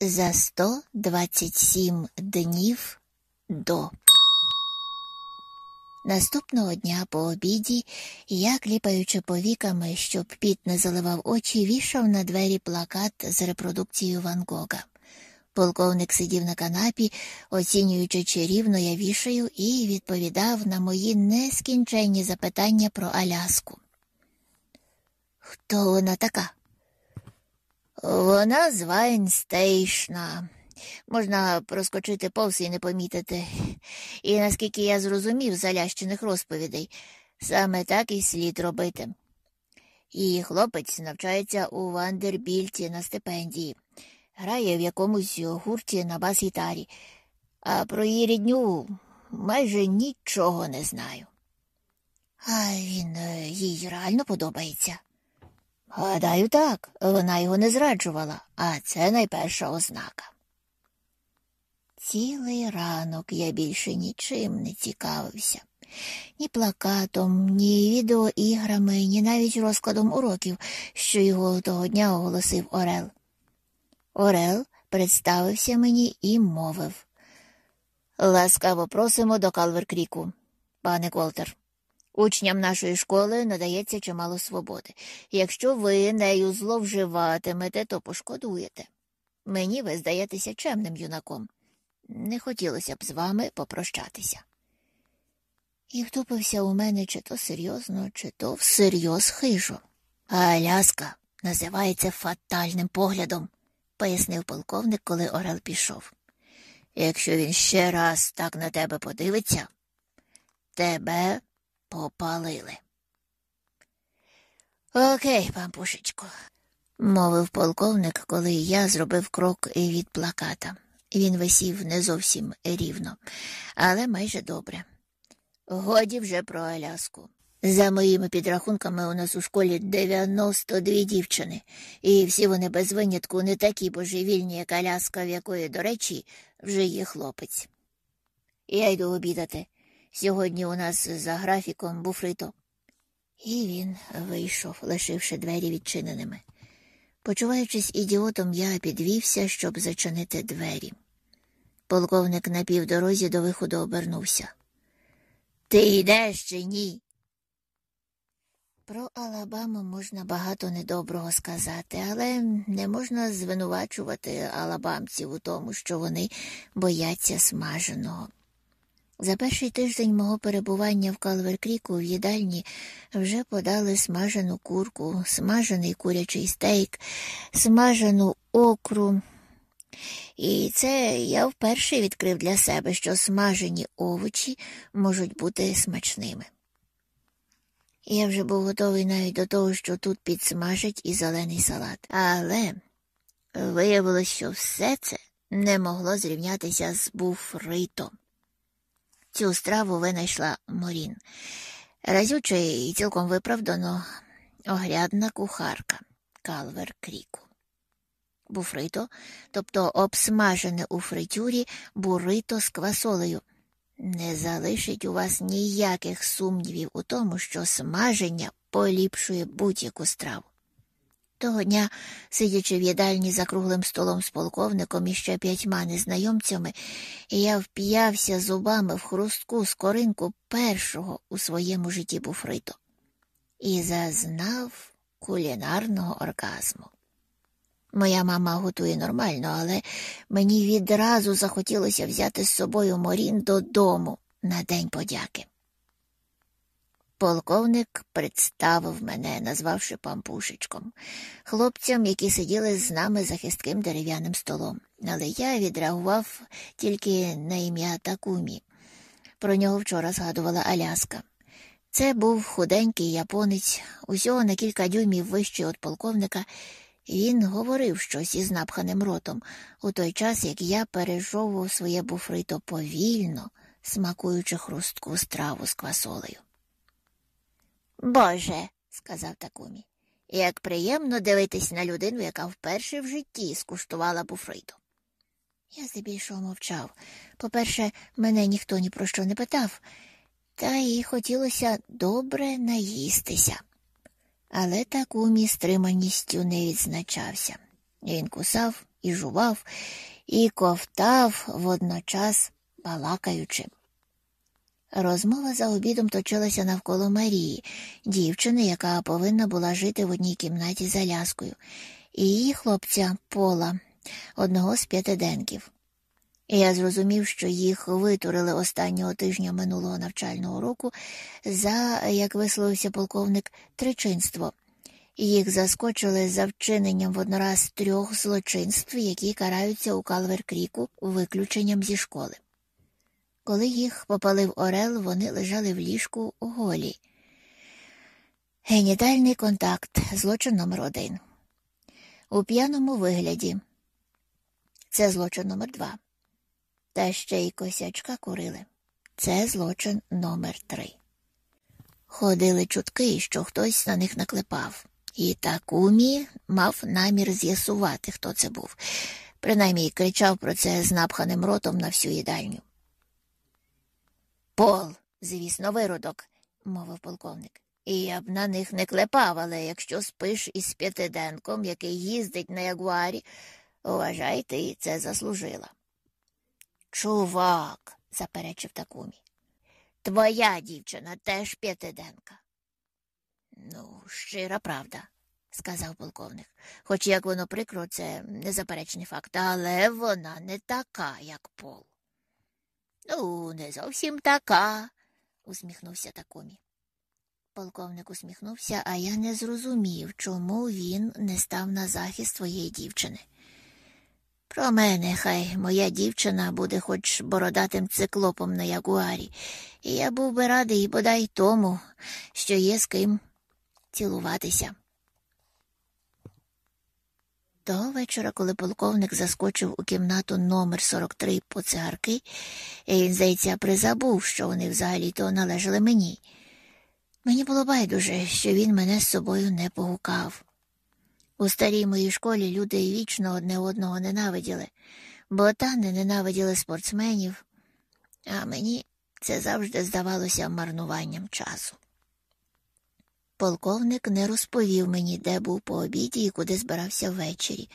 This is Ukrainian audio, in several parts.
за 127 днів до. Наступного дня по обіді я, кліпаючи повіками, щоб піт не заливав очі, вішав на двері плакат з репродукцією Ван Гога. Полковник сидів на канапі, оцінюючи, чи рівно я вішаю, і відповідав на мої нескінченні запитання про Аляску. Хто вона така? Вона з Вайн-Стейшна. Можна проскочити повз і не помітити. І наскільки я зрозумів з Алящиних розповідей, саме так і слід робити. Її хлопець навчається у Вандербільті на стипендії, грає в якомусь гурті на бас-гітарі, а про її рідню майже нічого не знаю. А він е, їй реально подобається. Гадаю, так, вона його не зраджувала, а це найперша ознака. Цілий ранок я більше нічим не цікавився. Ні плакатом, ні відеоіграми, ні навіть розкладом уроків, що його того дня оголосив Орел. Орел представився мені і мовив Ласкаво просимо до Калверкріку, пане Колтер. Учням нашої школи надається чимало свободи. Якщо ви нею зловживатимете, то пошкодуєте. Мені ви здаєтеся чемним юнаком. Не хотілося б з вами попрощатися. І втупився у мене чи то серйозно, чи то всерйоз хижо. А Аляска називається фатальним поглядом, пояснив полковник, коли Орел пішов. Якщо він ще раз так на тебе подивиться, тебе попалили. Окей, пампушечко, мовив полковник, коли я зробив крок від плаката. Він висів не зовсім рівно, але майже добре. Годі вже про Аляску. За моїми підрахунками, у нас у школі 92 дівчини, і всі вони без винятку не такі божевільні, як Аляска, в якої, до речі, вже є хлопець. Я йду обідати. Сьогодні у нас за графіком буфрито. І він вийшов, лишивши двері відчиненими. Почуваючись ідіотом, я підвівся, щоб зачинити двері. Полковник на півдорозі до виходу обернувся. Ти йдеш чи ні? Про Алабаму можна багато недоброго сказати, але не можна звинувачувати алабамців у тому, що вони бояться смаженого. За перший тиждень мого перебування в Калверкріку в їдальні вже подали смажену курку, смажений курячий стейк, смажену окру. І це я вперше відкрив для себе, що смажені овочі можуть бути смачними. Я вже був готовий навіть до того, що тут підсмажать і зелений салат. Але виявилось, що все це не могло зрівнятися з буфритом. Цю страву винайшла Морін. Разюча і цілком виправдано огрядна кухарка Калвер Кріку. Буфрито, тобто обсмажене у фритюрі бурито з квасолею, не залишить у вас ніяких сумнівів у тому, що смаження поліпшує будь-яку страву. Того дня, сидячи в їдальні за круглим столом з полковником і ще п'ятьма незнайомцями, я вп'явся зубами в хрустку скоринку першого у своєму житті буфриту і зазнав кулінарного оргазму. Моя мама готує нормально, але мені відразу захотілося взяти з собою Морін додому на День подяки. Полковник представив мене, назвавши пампушечком, хлопцям, які сиділи з нами за хистким дерев'яним столом. Але я відреагував тільки на ім'я Такумі. Про нього вчора згадувала Аляска. Це був худенький японець, усього на кілька дюймів вищий від полковника. Він говорив щось із напханим ротом, у той час як я пережовував своє буфрито повільно, смакуючи хрустку страву з квасолею. Боже, сказав Такумі, як приємно дивитись на людину, яка вперше в житті скуштувала буфриту. Я здебільшого мовчав. По-перше, мене ніхто ні про що не питав, та й хотілося добре наїстися. Але Такумі стриманістю не відзначався. Він кусав і жував, і ковтав водночас балакаючи. Розмова за обідом точилася навколо Марії, дівчини, яка повинна була жити в одній кімнаті за ляскою, і її хлопця Пола, одного з п'ятиденків. Я зрозумів, що їх витурили останнього тижня минулого навчального року за, як висловився полковник, тричинство. Їх заскочили за вчиненням воднораз трьох злочинств, які караються у Калвер-Кріку виключенням зі школи. Коли їх попалив Орел, вони лежали в ліжку голі. Генітальний контакт, злочин номер один. У п'яному вигляді. Це злочин номер два. Та ще й косячка курили. Це злочин номер три. Ходили чутки, що хтось на них наклепав, і Такумі мав намір з'ясувати, хто це був. Принаймні кричав про це з напханим ротом на всю їдальню. Пол, звісно, виродок, мовив полковник. І я б на них не клепав, але якщо спиш із п'ятиденком, який їздить на ягуарі, вважай, ти це заслужила. Чувак, заперечив Такумі. Твоя дівчина теж п'ятиденка. Ну, щира правда, сказав полковник. Хоч як воно прикро, це незаперечний факт, але вона не така, як пол. Ну, не зовсім така, усміхнувся Такумі. Полковник усміхнувся, а я не зрозумів, чому він не став на захист своєї дівчини. Про мене, хай моя дівчина буде хоч бородатим циклопом на ягуарі, і я був би радий бодай тому, що є з ким цілуватися. Того вечора, коли полковник заскочив у кімнату номер 43 по цигарки, він, здається, призабув, що вони взагалі то належали мені. Мені було байдуже, що він мене з собою не погукав. У старій моїй школі люди вічно одне одного ненавиділи, бо та не ненавиділи спортсменів, а мені це завжди здавалося марнуванням часу. Полковник не розповів мені, де був по обіді і куди збирався ввечері,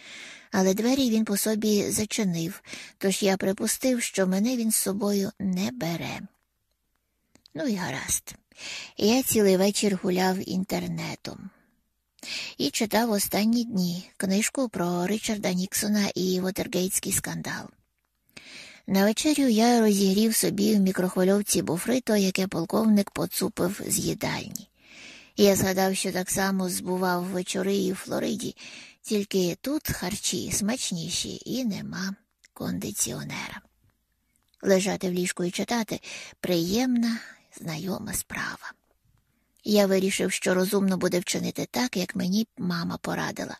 але двері він по собі зачинив, тож я припустив, що мене він з собою не бере. Ну і гаразд. Я цілий вечір гуляв інтернетом і читав останні дні книжку про Ричарда Ніксона і Вотергейтський скандал. На вечерю я розігрів собі в мікрохвильовці буфрито, яке полковник поцупив з їдальні. Я згадав, що так само збував вечори і в Флориді, тільки тут харчі смачніші і нема кондиціонера. Лежати в ліжку і читати приємна, знайома справа. Я вирішив, що розумно буде вчинити так, як мені мама порадила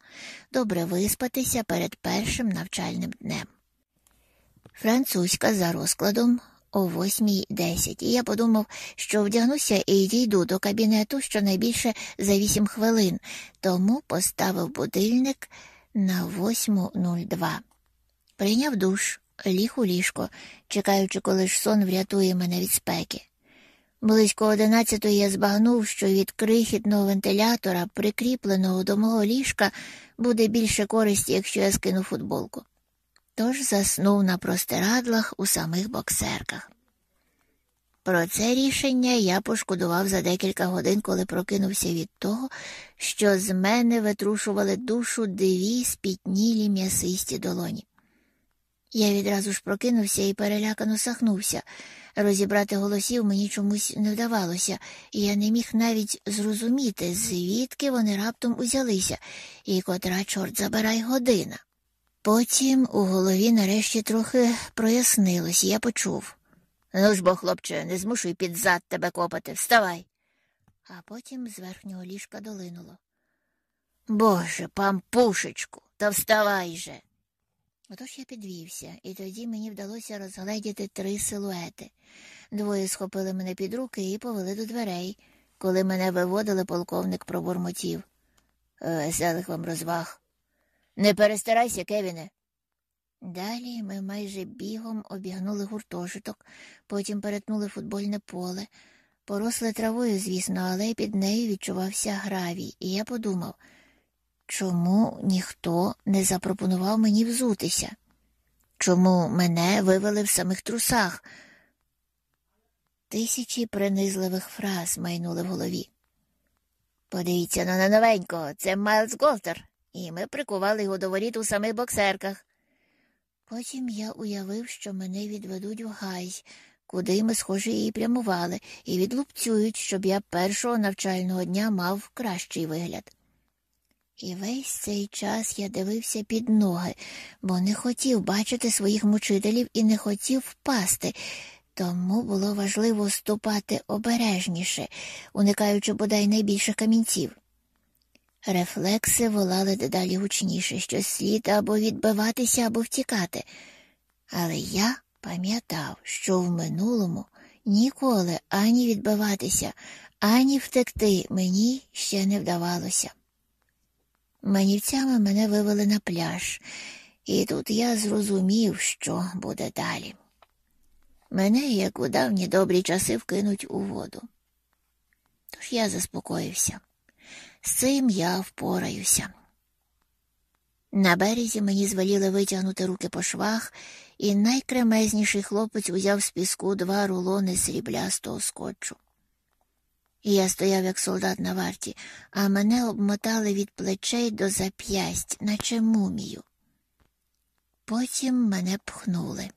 добре виспатися перед першим навчальним днем. Французька за розкладом о 8.10, і я подумав, що вдягнуся і дійду до кабінету щонайбільше за 8 хвилин, тому поставив будильник на 8.02. Прийняв душ, ліг у ліжко, чекаючи, коли ж сон врятує мене від спеки. Близько одинадцятої я збагнув, що від крихітного вентилятора, прикріпленого до мого ліжка, буде більше користі, якщо я скину футболку тож заснув на простирадлах у самих боксерках. Про це рішення я пошкодував за декілька годин, коли прокинувся від того, що з мене витрушували душу дві спітнілі м'ясисті долоні. Я відразу ж прокинувся і перелякано сахнувся. Розібрати голосів мені чомусь не вдавалося, і я не міг навіть зрозуміти, звідки вони раптом узялися, і котра, чорт забирай, година. Потім у голові нарешті трохи прояснилось, я почув. Ну ж бо, хлопче, не змушуй під зад тебе копати, вставай. А потім з верхнього ліжка долинуло. Боже, пампушечку, та вставай же. Отож я підвівся, і тоді мені вдалося розгледіти три силуети. Двоє схопили мене під руки і повели до дверей. Коли мене виводили, полковник пробурмотів. Веселих вам розваг. Не перестарайся, Кевіне. Далі ми майже бігом обігнули гуртожиток, потім перетнули футбольне поле, поросли травою, звісно, але під нею відчувався гравій, і я подумав Чому ніхто не запропонував мені взутися? Чому мене вивели в самих трусах? Тисячі принизливих фраз майнули в голові. Подивіться на новенького, це Майлз Голтер, і ми прикували його до воріт у самих боксерках. Потім я уявив, що мене відведуть в гай, куди ми, схоже, і прямували, і відлупцюють, щоб я першого навчального дня мав кращий вигляд. І весь цей час я дивився під ноги, бо не хотів бачити своїх мучителів і не хотів впасти, тому було важливо ступати обережніше, уникаючи бодай найбільших камінців. Рефлекси волали дедалі гучніше, що слід або відбиватися, або втікати. Але я пам'ятав, що в минулому ніколи ані відбиватися, ані втекти мені ще не вдавалося. Манівцями мене вивели на пляж, і тут я зрозумів, що буде далі. Мене, як у давні добрі часи, вкинуть у воду. Тож я заспокоївся. З цим я впораюся. На березі мені звеліли витягнути руки по швах, і найкремезніший хлопець узяв з піску два рулони сріблястого скотчу. Я стояв, як солдат на варті, а мене обмотали від плечей до зап'ясть, наче мумію. Потім мене пхнули.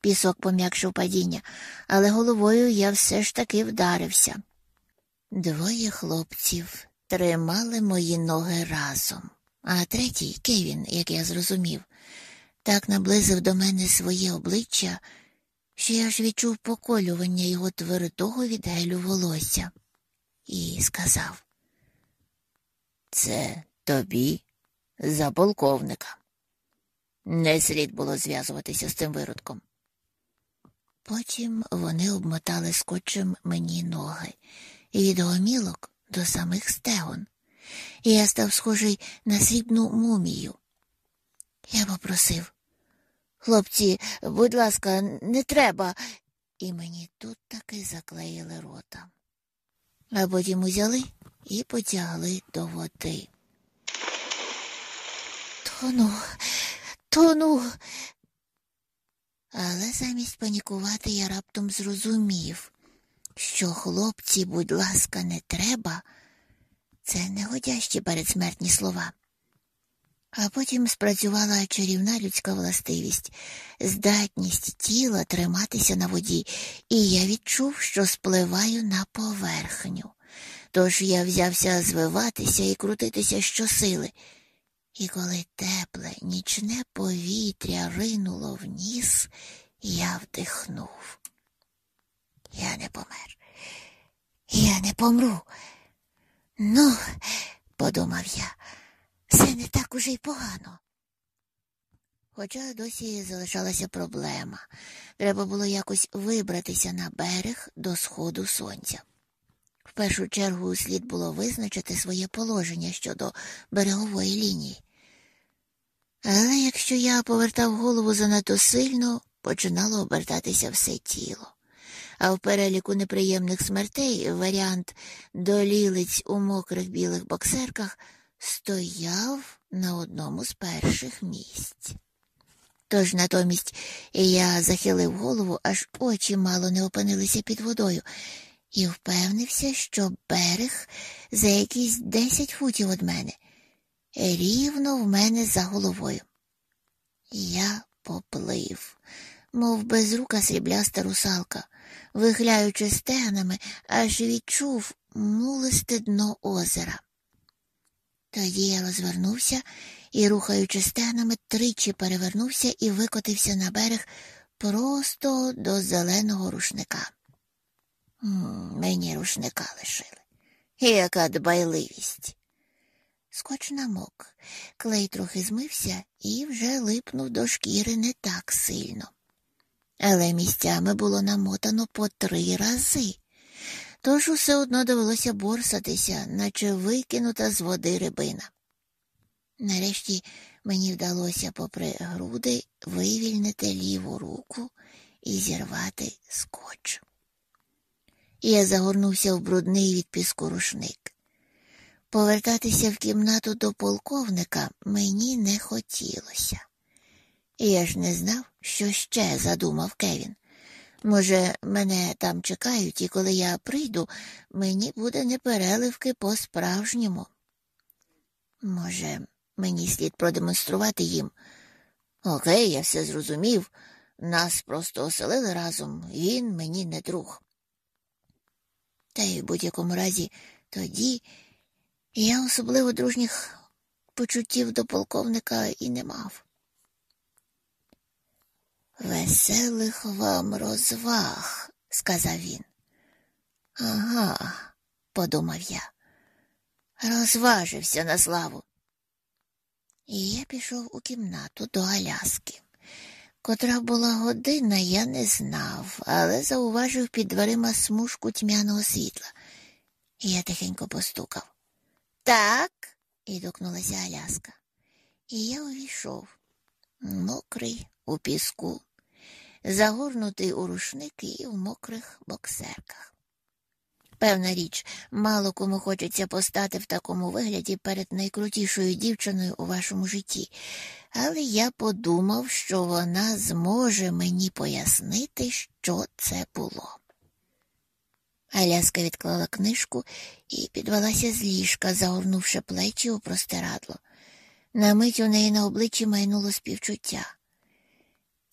Пісок пом'якшив падіння, але головою я все ж таки вдарився. Двоє хлопців тримали мої ноги разом, а третій, Кевін, як я зрозумів, так наблизив до мене своє обличчя, що я ж відчув поколювання його твердого від гелю волосся і сказав Це тобі за полковника. Не слід було зв'язуватися з цим виродком. Потім вони обмотали скотчем мені ноги від гомілок до самих стегон, і я став схожий на срібну мумію. Я попросив хлопці, будь ласка, не треба, і мені тут таки заклеїли рота а потім узяли і потягли до води. Тону, тону. Але замість панікувати я раптом зрозумів, що хлопці, будь ласка, не треба, це негодящі передсмертні слова. А потім спрацювала чарівна людська властивість, здатність тіла триматися на воді, і я відчув, що спливаю на поверхню. Тож я взявся звиватися і крутитися щосили. І коли тепле, нічне повітря ринуло в я вдихнув. Я не помер. Я не помру. Ну, подумав я. Все не так уже й погано. Хоча досі залишалася проблема. Треба було якось вибратися на берег до сходу сонця. В першу чергу слід було визначити своє положення щодо берегової лінії. Але якщо я повертав голову занадто сильно, починало обертатися все тіло. А в переліку неприємних смертей варіант долілиць у мокрих білих боксерках стояв на одному з перших місць. Тож натомість я захилив голову, аж очі мало не опинилися під водою, і впевнився, що берег за якісь десять футів від мене, рівно в мене за головою. Я поплив, мов безрука срібляста русалка, вихляючи стегнами, аж відчув мулисте дно озера. Тоді я розвернувся і, рухаючи стегнами, тричі перевернувся і викотився на берег просто до зеленого рушника. Мені рушника лишили. Яка дбайливість. Скоч намок, клей трохи змився і вже липнув до шкіри не так сильно. Але місцями було намотано по три рази тож усе одно довелося борсатися, наче викинута з води рибина. Нарешті мені вдалося, попри груди, вивільнити ліву руку і зірвати скотч. Я загорнувся в брудний від піску рушник. Повертатися в кімнату до полковника мені не хотілося. Я ж не знав, що ще задумав Кевін. Може, мене там чекають, і коли я прийду, мені буде непереливки по-справжньому. Може, мені слід продемонструвати їм. Окей, я все зрозумів. Нас просто оселили разом, він мені не друг. Та й в будь-якому разі тоді я особливо дружніх почуттів до полковника і не мав. Веселих вам розваг, сказав він. Ага, подумав я. Розважився на славу. І я пішов у кімнату до Аляски. Котра була година, я не знав, але зауважив під дверима смужку тьмяного світла. І я тихенько постукав. Так, ідукнулася Аляска. І я увійшов, мокрий у піску, загорнутий у рушник і в мокрих боксерках. Певна річ, мало кому хочеться постати в такому вигляді перед найкрутішою дівчиною у вашому житті, але я подумав, що вона зможе мені пояснити, що це було. Аляска відклала книжку і підвелася з ліжка, загорнувши плечі у простирадло. На мить у неї на обличчі майнуло співчуття.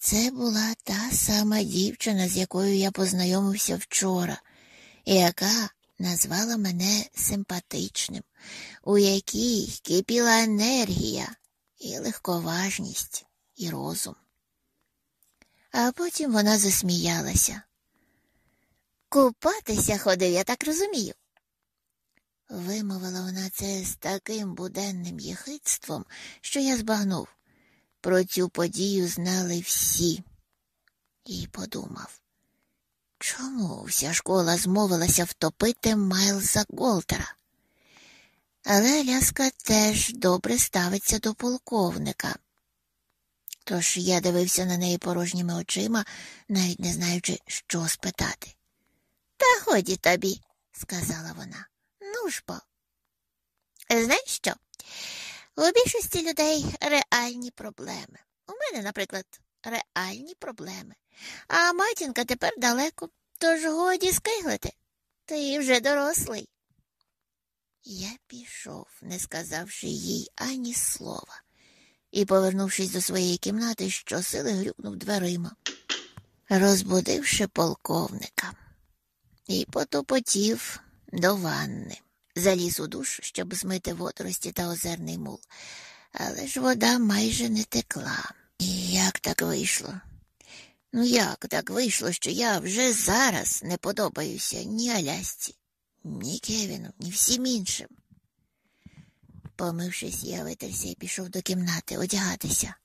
Це була та сама дівчина, з якою я познайомився вчора, яка назвала мене симпатичним, у якій кипіла енергія і легковажність, і розум. А потім вона засміялася. Купатися ходив, я так розумію. Вимовила вона це з таким буденним єхидством, що я збагнув. Про цю подію знали всі. І подумав, чому вся школа змовилася втопити Майлза Голтера? Але Аляска теж добре ставиться до полковника. Тож я дивився на неї порожніми очима, навіть не знаючи, що спитати. Та ході тобі, сказала вона. Ну ж бо. Знаєш що? У більшості людей реальні проблеми. У мене, наприклад, реальні проблеми. А матінка тепер далеко, тож годі скиглити. Ти вже дорослий. Я пішов, не сказавши їй ані слова, і, повернувшись до своєї кімнати, щосили грюкнув дверима, розбудивши полковника, і потопотів до ванни заліз у душ, щоб змити водорості та озерний мул. Але ж вода майже не текла. І як так вийшло? Ну, як так вийшло, що я вже зараз не подобаюся ні Алясці, ні Кевіну, ні всім іншим. Помившись, я витерся і пішов до кімнати одягатися.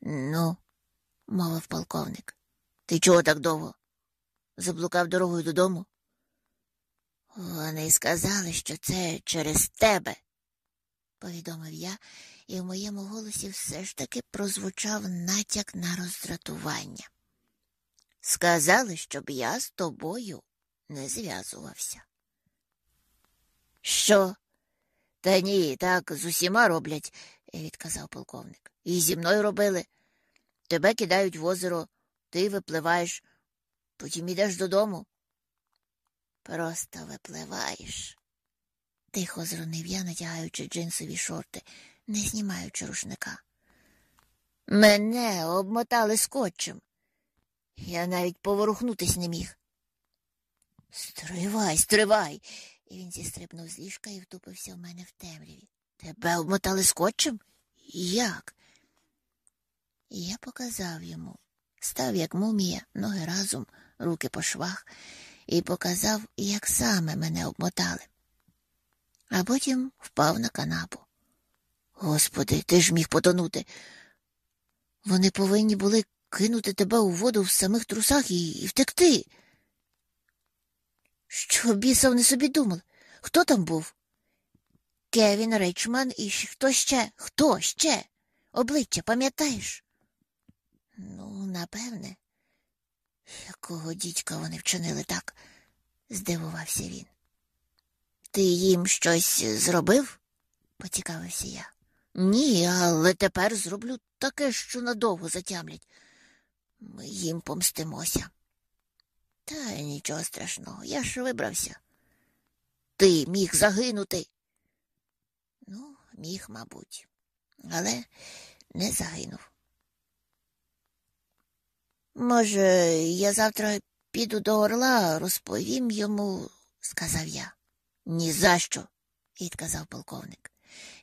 Ну, мовив полковник, ти чого так довго? Заблукав дорогою додому? Вони сказали, що це через тебе, повідомив я, і в моєму голосі все ж таки прозвучав натяк на роздратування. Сказали, щоб я з тобою не зв'язувався. Що? Та ні, так з усіма роблять, відказав полковник. І зі мною робили. Тебе кидають в озеро, ти випливаєш, потім ідеш додому. Просто випливаєш, тихо зронив я, натягаючи джинсові шорти, не знімаючи рушника. Мене обмотали скотчем. Я навіть поворухнутись не міг. Стривай, стривай. І він зістрибнув з ліжка і втупився в мене в темряві. Тебе обмотали скотчем? Як? І я показав йому. Став, як мумія, ноги разом, руки по швах і показав, як саме мене обмотали. А потім впав на канапу. Господи, ти ж міг потонути. Вони повинні були кинути тебе у воду в самих трусах і, і втекти. Що біса вони собі думали? Хто там був? Кевін Рейчман і хто ще? Хто ще? Обличчя, пам'ятаєш? Ну, напевне, якого дідька вони вчинили так? здивувався він. ти їм щось зробив? поцікавився я. Ні, але тепер зроблю таке, що надовго затямлять. Ми їм помстимося. Та нічого страшного, я ж вибрався. Ти міг загинути. Ну, міг, мабуть, але не загинув. Може, я завтра піду до орла, розповім йому, сказав я. «Ні за що», – відказав полковник.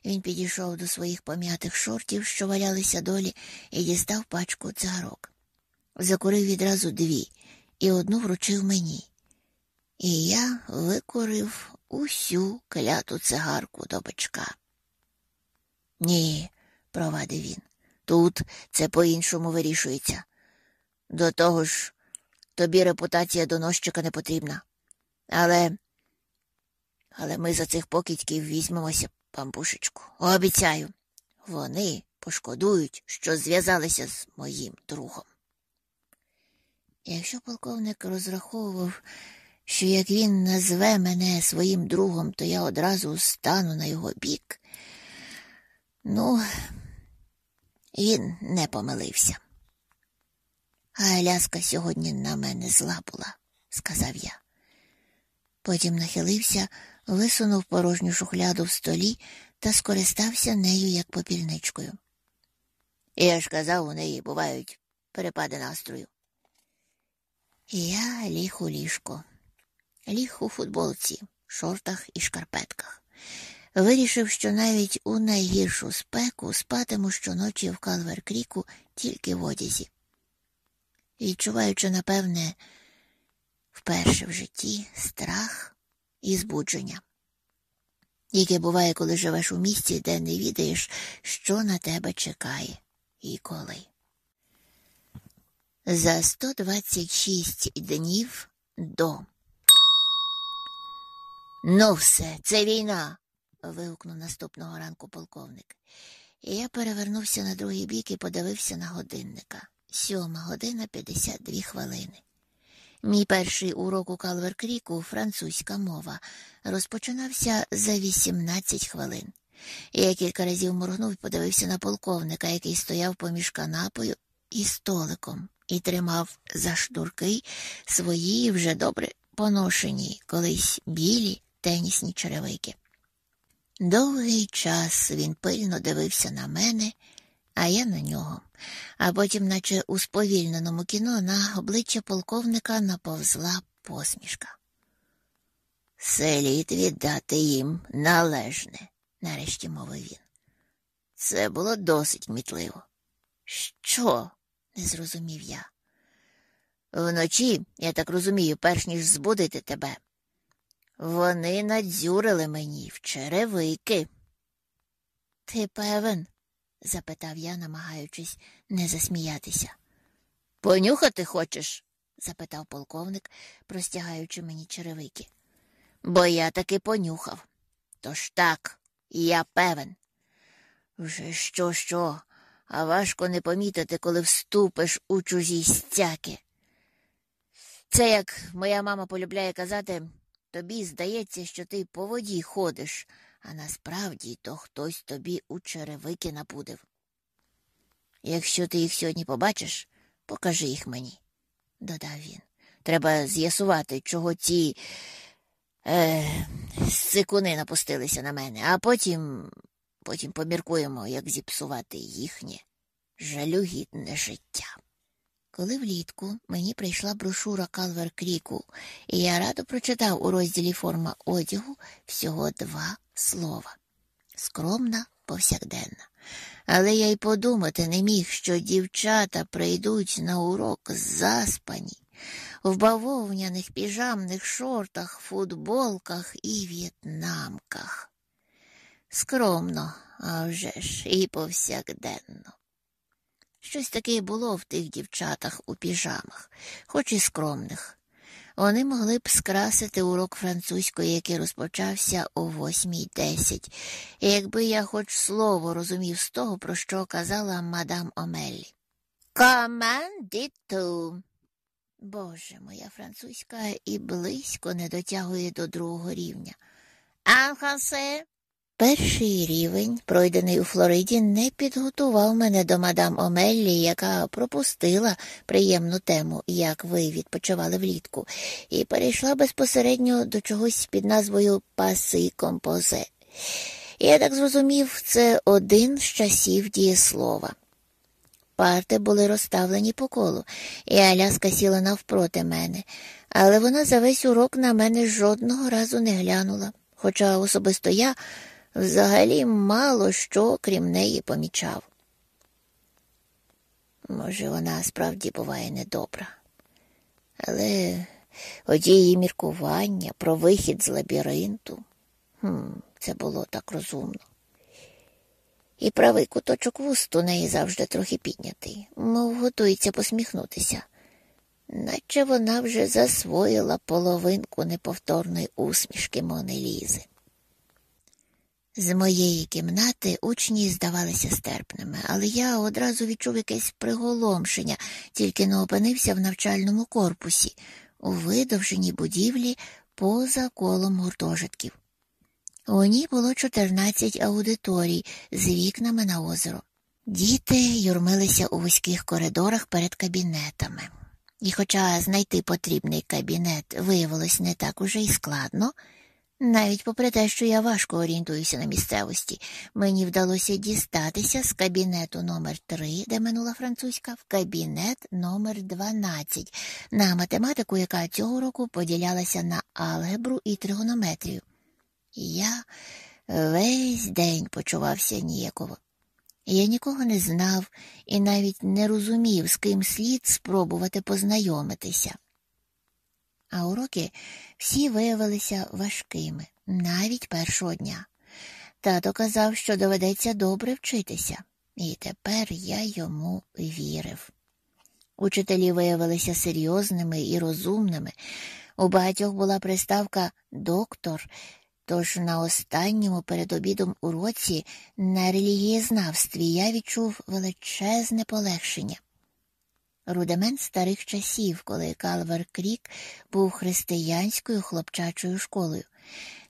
Він підійшов до своїх пом'ятих шортів, що валялися долі, і дістав пачку цигарок. Закурив відразу дві і одну вручив мені. І я викурив усю кляту цигарку до бачка. Ні, провадив він, тут це по-іншому вирішується. До того ж, тобі репутація доносчика не потрібна. Але але ми за цих покидьків візьмемося, пампушечку. Обіцяю, вони пошкодують, що зв'язалися з моїм другом. Якщо полковник розраховував, що як він назве мене своїм другом, то я одразу стану на його бік, ну, він не помилився. А Аляска сьогодні на мене зла була, сказав я. Потім нахилився, висунув порожню шухляду в столі та скористався нею як попільничкою. Я ж казав, у неї бувають перепади настрою. Я ліг у ліжко, ліг у футболці, шортах і шкарпетках. Вирішив, що навіть у найгіршу спеку спатиму щоночі в Калвер-Кріку тільки в одязі. Відчуваючи, напевне, вперше в житті страх і збудження, яке буває, коли живеш у місті, де не відаєш, що на тебе чекає і коли. За 126 днів до. Ну, все, це війна. вигукнув наступного ранку полковник. І я перевернувся на другий бік і подивився на годинника. Сьома година 52 хвилини. Мій перший урок у Калверкріку, французька мова, розпочинався за 18 хвилин. Я кілька разів моргнув і подивився на полковника, який стояв поміж канапою і столиком, і тримав за шнурки свої вже добре поношені, колись білі тенісні черевики. Довгий час він пильно дивився на мене, а я на нього, а потім, наче у сповільненому кіно, на обличчя полковника наповзла посмішка. Слід віддати їм належне, нарешті мовив він. Це було досить мітливо. Що? не зрозумів я. Вночі, я так розумію, перш ніж збудити тебе. Вони надзюрили мені в черевики. Ти певен? Запитав я, намагаючись не засміятися. Понюхати хочеш? запитав полковник, простягаючи мені черевики. Бо я таки понюхав. Тож так, я певен. Вже що, що, а важко не помітити, коли вступиш у чужі стяки. Це як моя мама полюбляє казати, тобі здається, що ти по воді ходиш, а насправді то хтось тобі у черевики напудив. Якщо ти їх сьогодні побачиш, покажи їх мені, додав він. Треба з'ясувати, чого ці е, сикуни напустилися на мене, а потім потім поміркуємо, як зіпсувати їхнє жалюгідне життя. Коли влітку мені прийшла брошура Калвер Кріку, і я радо прочитав у розділі форма одягу всього два слова скромна, повсякденна. Але я й подумати не міг, що дівчата прийдуть на урок заспані, в бавовняних піжамних шортах, футболках і в'єтнамках. Скромно, а вже ж, і повсякденно. Щось таке було в тих дівчатах у піжамах, хоч і скромних. Вони могли б скрасити урок французької, який розпочався о восьмій десять, і якби я хоч слово розумів з того, про що казала мадам Омеллі. Командиту. Боже, моя французька і близько не дотягує до другого рівня. Анхасе. Перший рівень, пройдений у Флориді, не підготував мене до мадам Омеллі, яка пропустила приємну тему, як ви відпочивали влітку, і перейшла безпосередньо до чогось під назвою Паси композе. Я так зрозумів, це один з часів дієслова. Парти були розставлені по колу, і Аляска сіла навпроти мене, але вона за весь урок на мене жодного разу не глянула, хоча особисто я взагалі мало що крім неї помічав. Може, вона справді буває недобра, але оті її міркування про вихід з лабіринту хм, це було так розумно. І правий куточок вуст у неї завжди трохи піднятий, мов готується посміхнутися, наче вона вже засвоїла половинку неповторної усмішки Монелізи. З моєї кімнати учні здавалися стерпними, але я одразу відчув якесь приголомшення, тільки не опинився в навчальному корпусі, у видовженій будівлі поза колом гуртожитків. У ній було 14 аудиторій з вікнами на озеро. Діти юрмилися у вузьких коридорах перед кабінетами. І, хоча знайти потрібний кабінет виявилось не так уже й складно, навіть попри те, що я важко орієнтуюся на місцевості, мені вдалося дістатися з кабінету номер 3 де минула французька, в кабінет номер 12 на математику, яка цього року поділялася на алгебру і тригонометрію. Я весь день почувався ніяково. Я нікого не знав і навіть не розумів, з ким слід спробувати познайомитися. А уроки всі виявилися важкими, навіть першого дня. Тато казав, що доведеться добре вчитися, і тепер я йому вірив. Учителі виявилися серйозними і розумними. У багатьох була приставка доктор, Тож на останньому перед обідом уроці на релігієзнавстві я відчув величезне полегшення. Рудимент старих часів, коли Калвер Крік був християнською хлопчачою школою.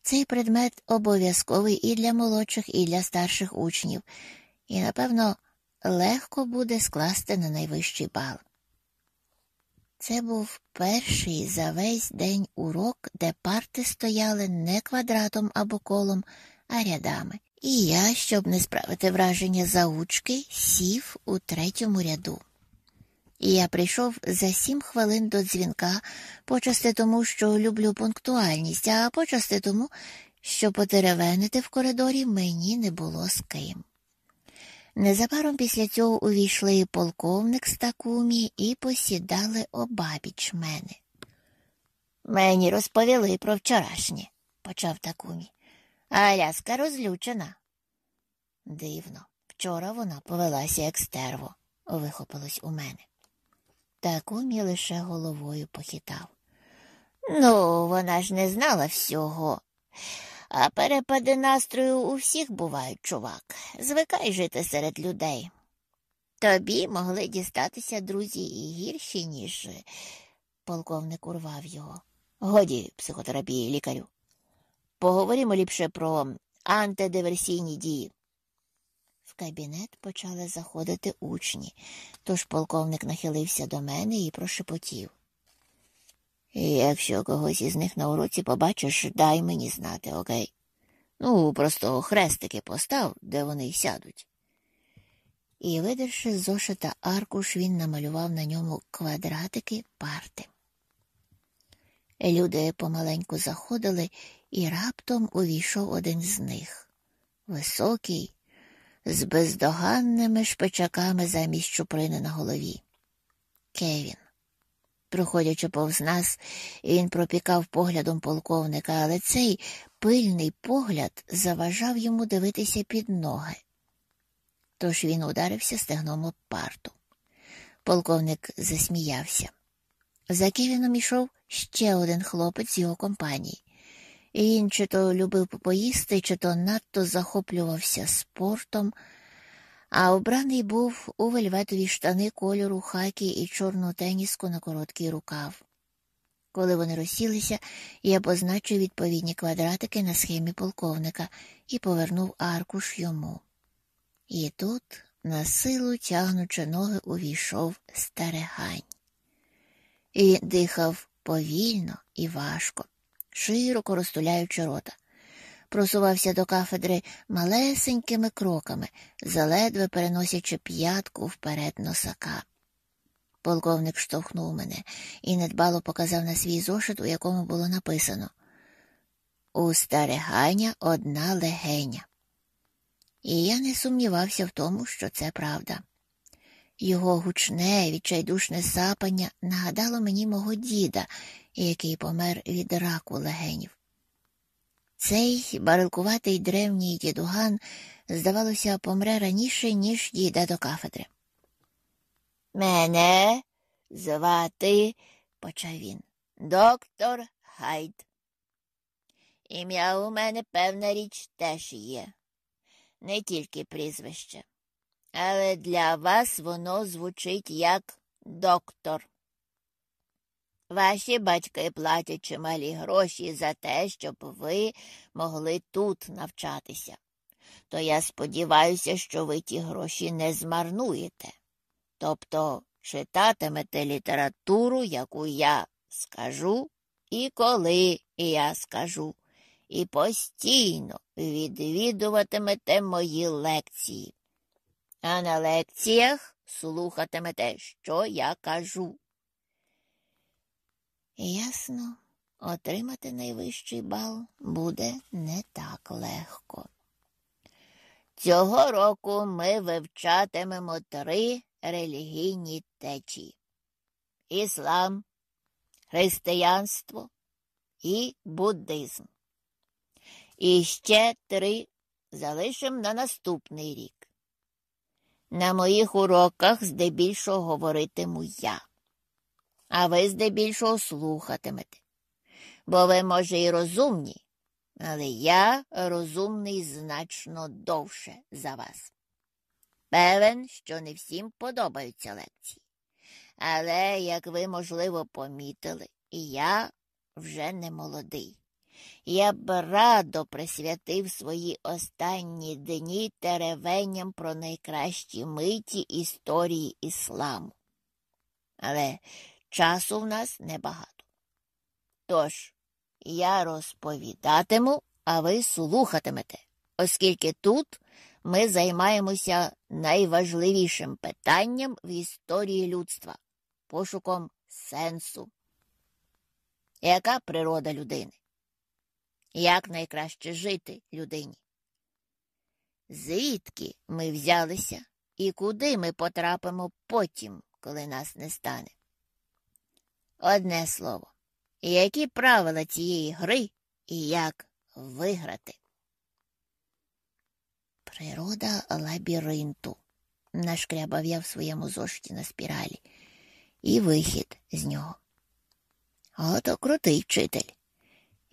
Цей предмет обов'язковий і для молодших, і для старших учнів, і, напевно, легко буде скласти на найвищий бал. Це був перший за весь день урок, де парти стояли не квадратом або колом, а рядами. І я, щоб не справити враження заучки, сів у третьому ряду. І я прийшов за сім хвилин до дзвінка, почасти тому, що люблю пунктуальність, а почасти тому, що потеревенити в коридорі мені не було з ким. Незабаром після цього увійшли полковник з такумі і посідали обабіч мене. Мені розповіли про вчорашнє, почав такумі. А ляска розлючена. Дивно, вчора вона повелася як стерво, вихопилось у мене. Такумі лише головою похитав. Ну, вона ж не знала всього. А перепади настрою у всіх бувають, чувак. Звикай жити серед людей. Тобі могли дістатися друзі і гірші, ніж полковник урвав його. Годі, психотерапії, лікарю. Поговоримо ліпше про антидиверсійні дії. Кабінет почали заходити учні, тож полковник нахилився до мене і прошепотів. Якщо когось із них на уроці побачиш, дай мені знати, окей? Ну, просто хрестики постав, де вони сядуть. І, видерши з зошита аркуш, він намалював на ньому квадратики парти. Люди помаленьку заходили, і раптом увійшов один з них високий, з бездоганними шпичаками замість чуприни на голові. Кевін. Проходячи повз нас, він пропікав поглядом полковника, але цей пильний погляд заважав йому дивитися під ноги. Тож він ударився стегном об парту. Полковник засміявся. За Кевіном ішов ще один хлопець з його компанії. Він чи то любив поїсти, чи то надто захоплювався спортом а обраний був у вельветові штани кольору хакі і чорну теніску на короткий рукав. Коли вони розсілися, я позначив відповідні квадратики на схемі полковника і повернув аркуш йому. І тут, на силу тягнучи ноги, увійшов старегань. І дихав повільно і важко, широко розтуляючи рота. Просувався до кафедри малесенькими кроками, заледве переносячи п'ятку вперед носака. Полковник штовхнув мене і недбало показав на свій зошит, у якому було написано У стареганя одна легеня. І я не сумнівався в тому, що це правда. Його гучне, відчайдушне сапання нагадало мені мого діда, який помер від раку легенів. Цей барилкуватий древній дідуган, здавалося, помре раніше, ніж дійде до кафедри. Мене звати, почав він, доктор Гайд. Ім'я у мене, певна річ, теж є, не тільки прізвище, але для вас воно звучить як доктор. Ваші батьки платять чималі гроші за те, щоб ви могли тут навчатися. То я сподіваюся, що ви ті гроші не змарнуєте. Тобто читатимете літературу, яку я скажу, і коли я скажу, і постійно відвідуватимете мої лекції. А на лекціях слухатимете, що я кажу. Ясно, отримати найвищий бал буде не так легко. Цього року ми вивчатимемо три релігійні течії іслам, християнство і буддизм. І ще три залишимо на наступний рік. На моїх уроках здебільшого говоритиму я, а ви здебільшого слухатимете, бо ви, може, і розумні, але я розумний значно довше за вас. Певен, що не всім подобаються лекції. Але, як ви, можливо, помітили, я вже не молодий. Я б радо присвятив свої останні дні теревенням про найкращі миті історії ісламу. Але часу в нас небагато. Тож я розповідатиму, а ви слухатимете, оскільки тут ми займаємося найважливішим питанням в історії людства пошуком сенсу. Яка природа людини? Як найкраще жити людині? Звідки ми взялися і куди ми потрапимо потім, коли нас не стане? Одне слово, які правила цієї гри і як виграти? Природа лабіринту, нашкрябав я в своєму зошиті на спіралі, і вихід з нього. Ото крутий вчитель.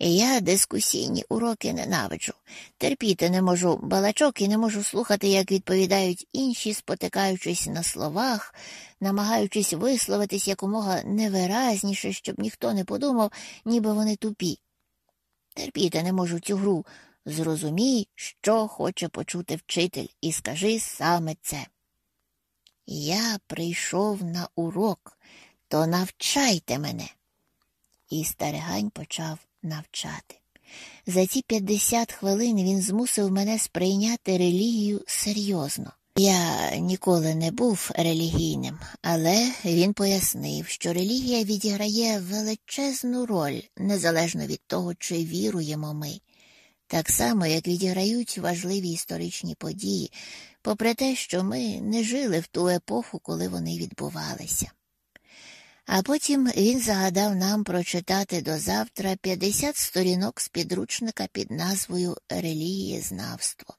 Я дискусійні уроки ненавиджу. Терпіти не можу балачок і не можу слухати, як відповідають інші, спотикаючись на словах, намагаючись висловитись якомога невиразніше, щоб ніхто не подумав, ніби вони тупі. Терпіти не можу цю гру. Зрозумій, що хоче почути вчитель, і скажи саме це. Я прийшов на урок, то навчайте мене. І старигань почав навчати. За ці 50 хвилин він змусив мене сприйняти релігію серйозно. Я ніколи не був релігійним, але він пояснив, що релігія відіграє величезну роль незалежно від того, чи віруємо ми так само, як відіграють важливі історичні події, попри те, що ми не жили в ту епоху, коли вони відбувалися. А потім він загадав нам прочитати до завтра 50 сторінок з підручника під назвою Релігієзнавство.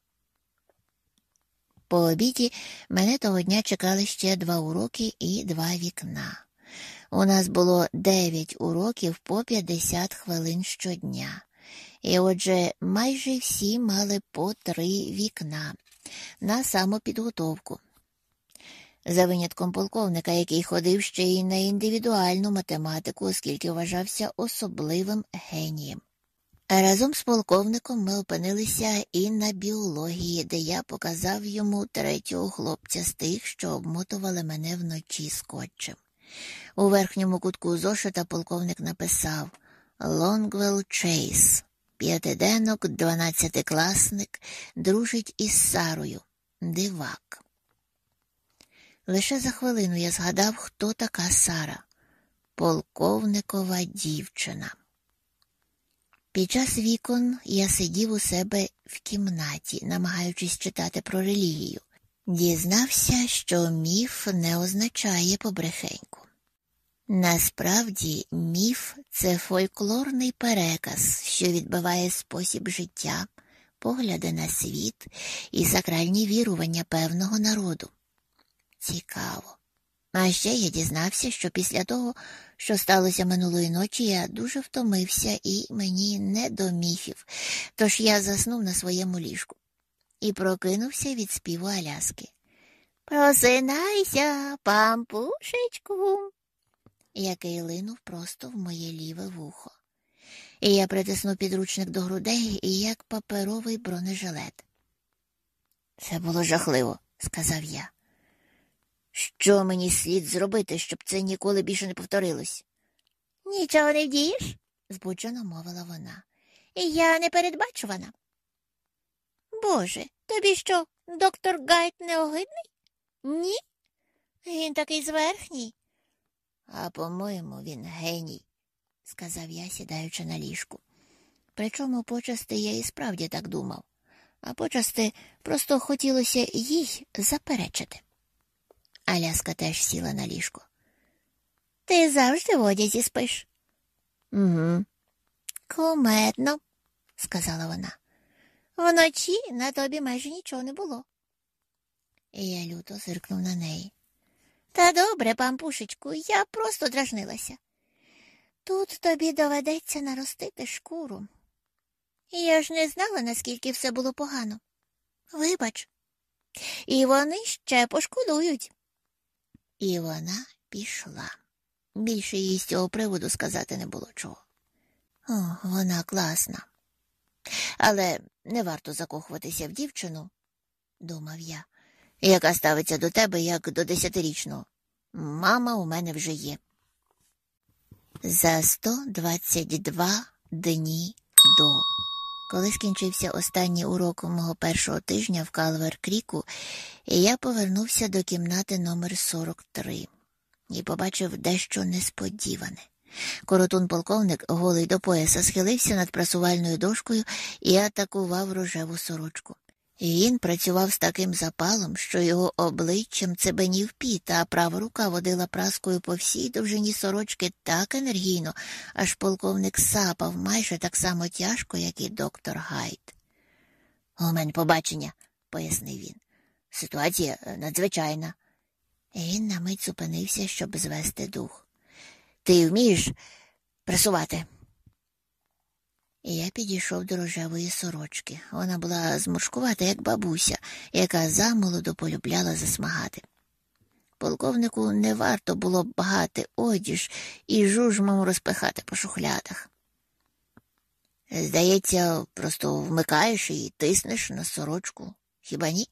По обіді мене того дня чекали ще два уроки і два вікна. У нас було дев'ять уроків по 50 хвилин щодня. І отже, майже всі мали по три вікна на самопідготовку. За винятком полковника, який ходив ще й на індивідуальну математику, оскільки вважався особливим генієм. Разом з полковником ми опинилися і на біології, де я показав йому третього хлопця з тих, що обмотували мене вночі скотчем. У верхньому кутку зошита полковник написав Лонгвелл Чейз, п'ятиденок, дванадцятикласник, дружить із Сарою, дивак. Лише за хвилину я згадав, хто така Сара, полковникова дівчина. Під час вікон я сидів у себе в кімнаті, намагаючись читати про релігію. Дізнався, що міф не означає побрехеньку. Насправді, міф це фольклорний переказ, що відбиває спосіб життя, погляди на світ і сакральні вірування певного народу. Цікаво. А ще я дізнався, що після того, що сталося минулої ночі, я дуже втомився і мені не до міфів, тож я заснув на своєму ліжку і прокинувся від співу Аляски. Просинайся, пампушечку, який линув просто в моє ліве вухо. І я притиснув підручник до грудей як паперовий бронежилет. Це було жахливо, сказав я. Що мені слід зробити, щоб це ніколи більше не повторилось? Нічого не вдієш, збуджено мовила вона. Я не передбачувана. Боже, тобі що, доктор Гайт неогидний? Ні? Він такий зверхній. А по-моєму, він геній, сказав я, сідаючи на ліжку. Причому почасти я і справді так думав, а почасти просто хотілося їй заперечити. Аляска теж сіла на ліжко. Ти завжди в одязі спиш? Угу. Кумедно, сказала вона. Вночі на тобі майже нічого не було. І я люто зиркнув на неї. Та добре, пампушечку, я просто дражнилася. Тут тобі доведеться наростити шкуру. Я ж не знала, наскільки все було погано. Вибач, і вони ще пошкодують. І вона пішла. Більше їй з цього приводу сказати не було чого. О, Вона класна. Але не варто закохуватися в дівчину, думав я, яка ставиться до тебе як до десятирічного. Мама у мене вже є. За 122 дні до. Коли скінчився останній урок мого першого тижня в Калвер Кріку, я повернувся до кімнати номер 43 і побачив дещо несподіване. Коротун полковник, голий до пояса, схилився над прасувальною дошкою і атакував рожеву сорочку. Він працював з таким запалом, що його обличчям цебенів піт, а права рука водила праскою по всій довжині сорочки так енергійно, аж полковник сапав майже так само тяжко, як і доктор Гайт. У мене побачення, пояснив він. Ситуація е, надзвичайна. Він на мить зупинився, щоб звести дух. Ти вмієш пресувати? Я підійшов до рожевої сорочки. Вона була зморшкувата, як бабуся, яка замолоду полюбляла засмагати. Полковнику не варто було багати одіж і жужмом розпихати по шухлядах. Здається, просто вмикаєш і тиснеш на сорочку. Хіба ні?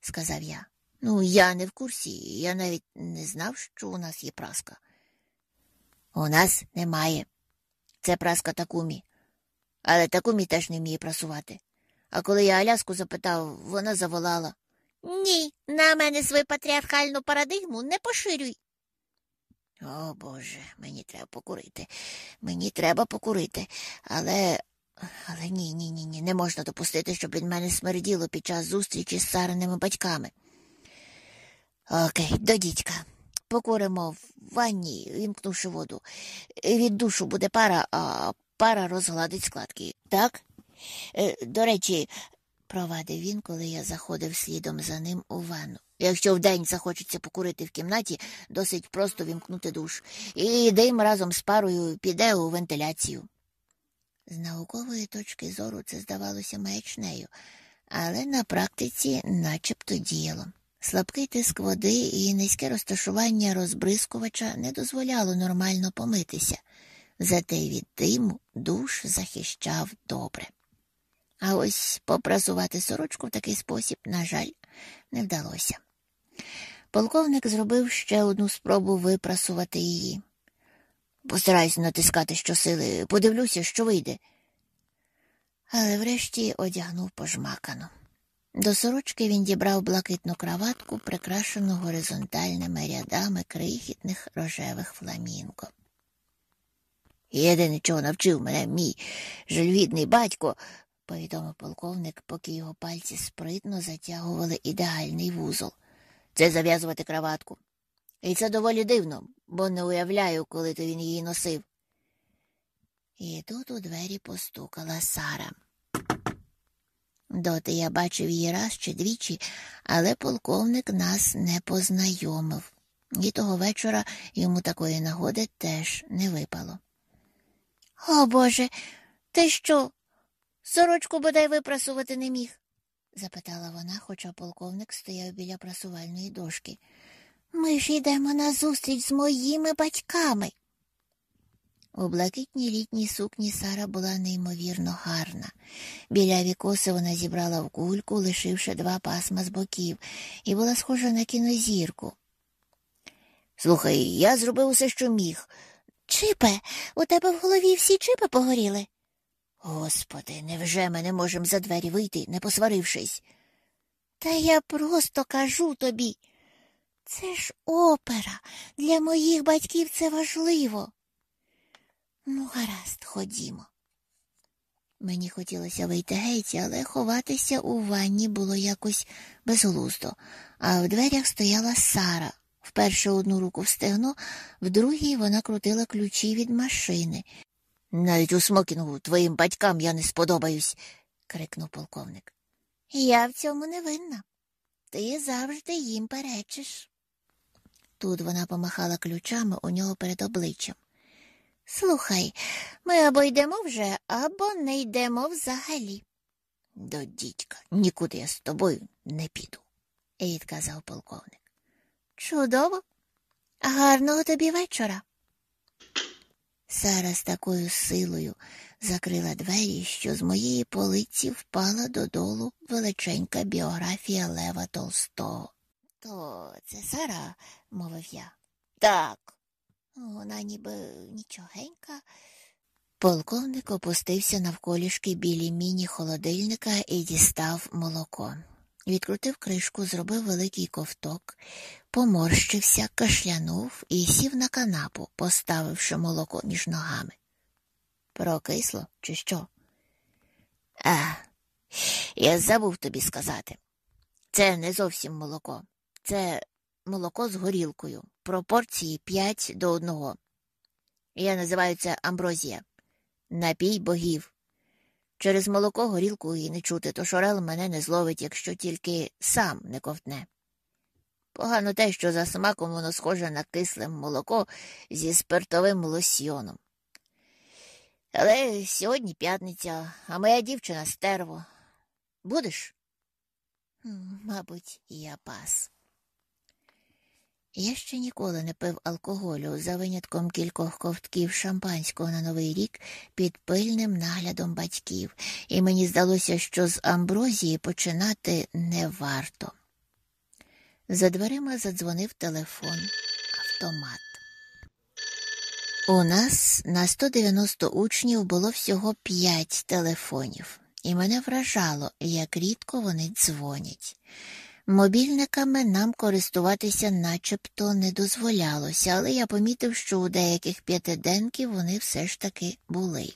сказав я. Ну, я не в курсі, я навіть не знав, що у нас є праска. У нас немає. Це праска такумі але такумі теж не вміє прасувати. А коли я Аляску запитав, вона заволала Ні, на мене свою патріархальну парадигму не поширюй. О Боже, мені треба покурити. Мені треба покурити. Але але ні, ні, ні, ні, не можна допустити, щоб від мене смерділо під час зустрічі з сариними батьками. Окей, до дідька. Покуримо в ванні, вімкнувши воду. Від душу буде пара, а пара розгладить складки. Так? Е, До речі, провадив він, коли я заходив слідом за ним у ванну. Якщо вдень захочеться покурити в кімнаті, досить просто вімкнути душ, і дим разом з парою піде у вентиляцію. З наукової точки зору це здавалося маячнею, але на практиці начебто діяло. Слабкий тиск води і низьке розташування розбризкувача не дозволяло нормально помитися, зате від диму душ захищав добре. А ось попрасувати сорочку в такий спосіб, на жаль, не вдалося. Полковник зробив ще одну спробу випрасувати її. Постараюсь натискати щосили, подивлюся, що вийде. Але врешті одягнув пожмакану. До сорочки він дібрав блакитну краватку, прикрашену горизонтальними рядами крихітних рожевих фламінго. Єдине, чого навчив мене мій жальвідний батько, повідомив полковник, поки його пальці спритно затягували ідеальний вузол. Це зав'язувати краватку. І це доволі дивно, бо не уявляю, коли то він її носив. І тут у двері постукала Сара. Доти я бачив її раз чи двічі, але полковник нас не познайомив, і того вечора йому такої нагоди теж не випало. О Боже, ти що? Сорочку бодай випрасувати не міг? запитала вона, хоча полковник стояв біля прасувальної дошки. Ми ж йдемо на зустріч з моїми батьками. У блакитній літній сукні Сара була неймовірно гарна. Біляві коси вона зібрала в кульку, лишивши два пасма з боків, і була схожа на кінозірку. Слухай, я зробив усе, що міг. Чипе, у тебе в голові всі чипи погоріли? Господи, невже ми не можемо за двері вийти, не посварившись? Та я просто кажу тобі. Це ж опера. Для моїх батьків це важливо. Ну, гаразд, ходімо. Мені хотілося вийти геть, але ховатися у ванні було якось безглуздо, а в дверях стояла Сара. Вперше одну руку в стегно, в другій вона крутила ключі від машини. Навіть у смокінгу твоїм батькам я не сподобаюсь, крикнув полковник. Я в цьому не винна. Ти завжди їм перечиш. Тут вона помахала ключами у нього перед обличчям. Слухай, ми або йдемо вже, або не йдемо взагалі. До дідька, нікуди я з тобою не піду, відказав полковник. Чудово, гарного тобі вечора. Сара з такою силою закрила двері, що з моєї полиці впала додолу величенька біографія Лева Толстого. То це Сара, мовив я. Так. Вона ніби нічогенька. Полковник опустився навколішки білі міні холодильника і дістав молоко. Відкрутив кришку, зробив великий ковток, поморщився, кашлянув і сів на канапу, поставивши молоко між ногами. Прокисло, чи що? А, я забув тобі сказати. Це не зовсім молоко. Це молоко з горілкою, пропорції 5 до 1. Я називаю це амброзія, напій богів. Через молоко горілку і не чути, то шорел мене не зловить, якщо тільки сам не ковтне. Погано те, що за смаком воно схоже на кисле молоко зі спиртовим лосьйоном. Але сьогодні п'ятниця, а моя дівчина стерво. Будеш? Мабуть, я пас. Я ще ніколи не пив алкоголю за винятком кількох ковтків шампанського на новий рік під пильним наглядом батьків, і мені здалося, що з амброзії починати не варто. За дверима задзвонив телефон автомат. У нас на 190 учнів було всього п'ять телефонів, і мене вражало, як рідко вони дзвонять. Мобільниками нам користуватися начебто не дозволялося, але я помітив, що у деяких п'ятиденків вони все ж таки були.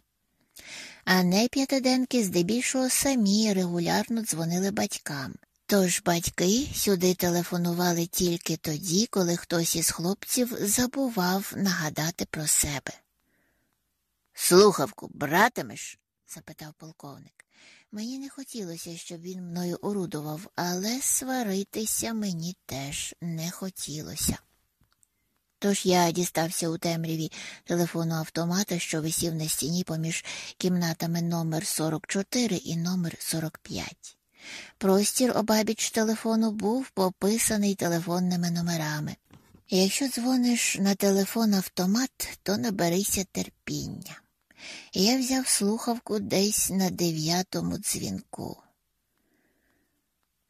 А не п'ятиденки здебільшого самі регулярно дзвонили батькам. Тож батьки сюди телефонували тільки тоді, коли хтось із хлопців забував нагадати про себе. Слухавку, братимеш? запитав полковник. Мені не хотілося, щоб він мною орудував, але сваритися мені теж не хотілося. Тож я дістався у темряві телефону автомата, що висів на стіні поміж кімнатами номер 44 і номер 45. Простір обабіч телефону був пописаний телефонними номерами. Якщо дзвониш на телефон автомат, то наберися терпіння. Я взяв слухавку десь на дев'ятому дзвінку.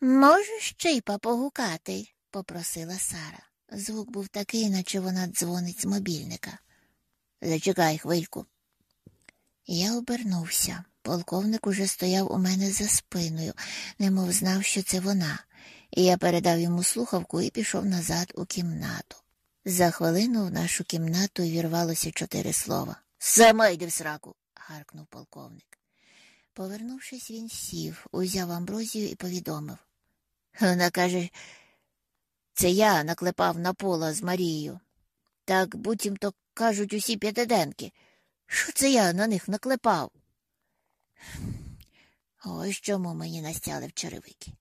Можеш ще й погукати? попросила Сара. Звук був такий, наче вона дзвонить з мобільника. Зачекай хвильку. Я обернувся. Полковник уже стояв у мене за спиною, немов знав, що це вона, і я передав йому слухавку і пішов назад у кімнату. За хвилину в нашу кімнату вірвалося чотири слова. Сама йди в сраку. гаркнув полковник. Повернувшись, він сів, узяв амброзію і повідомив. Вона каже, це я наклепав на пола з Марією. Так буцімто кажуть усі п'ятиденки. Що це я на них наклепав? Ось чому мені настяли в черевики.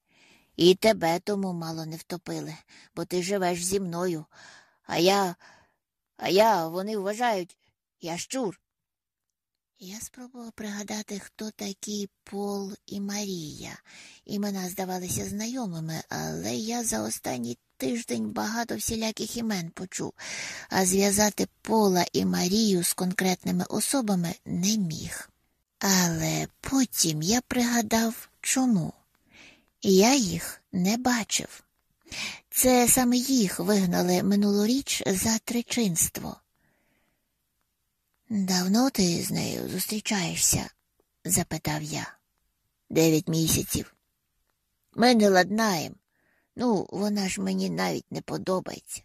І тебе тому мало не втопили, бо ти живеш зі мною, а я, а я, вони вважають, я щур. Я спробував пригадати, хто такі Пол і Марія. Імена здавалися знайомими, але я за останній тиждень багато всіляких імен почув, а зв'язати Пола і Марію з конкретними особами не міг. Але потім я пригадав, чому. Я їх не бачив. Це саме їх вигнали минулоріч за тричинство. Давно ти з нею зустрічаєшся? запитав я. Дев'ять місяців. Ми не ладнаєм. Ну, вона ж мені навіть не подобається.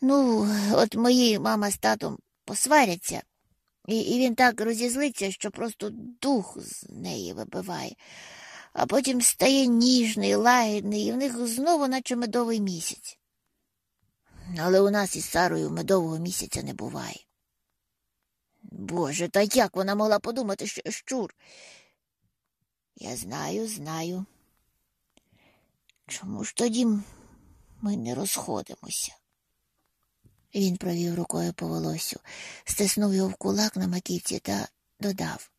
Ну, от мої мама з татом посваряться, і, і він так розізлиться, що просто дух з неї вибиває, а потім стає ніжний, лагідний, і в них знову, наче медовий місяць. Але у нас із Сарою медового місяця не буває. Боже, та як вона могла подумати, що щур? Я знаю, знаю. Чому ж тоді ми не розходимося? Він провів рукою по волосю, стиснув його в кулак на маківці та додав.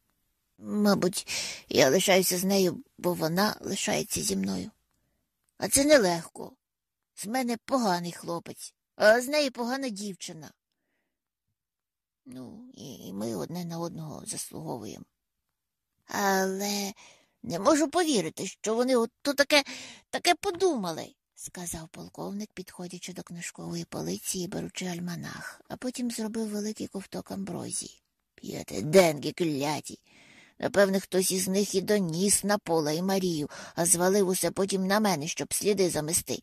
Мабуть, я лишаюся з нею, бо вона лишається зі мною. А це нелегко. З мене поганий хлопець, а з неї погана дівчина. Ну, і ми одне на одного заслуговуємо. Але не можу повірити, що вони от таке таке подумали, сказав полковник, підходячи до книжкової полиці і беручи альманах, а потім зробив великий ковток амброзії. П'яте денги кляті. Напевне, хтось із них і доніс на пола і Марію, а звалив усе потім на мене, щоб сліди замести.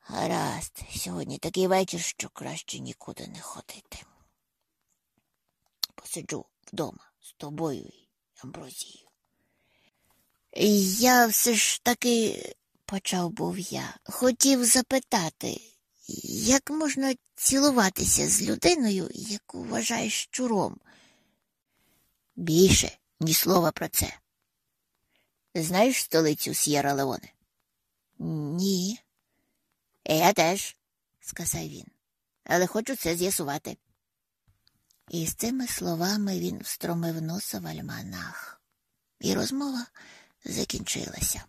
Гаразд, сьогодні такий вечір, що краще нікуди не ходити. Посиджу вдома з тобою і Амброзією. Я все ж таки, почав був я, хотів запитати, як можна цілуватися з людиною, яку вважаєш щуром? Більше ні слова про це. Знаєш столицю С'єра Леоне? Ні. Я теж, сказав він, але хочу це з'ясувати. І з цими словами він встромив носа в альманах, і розмова закінчилася.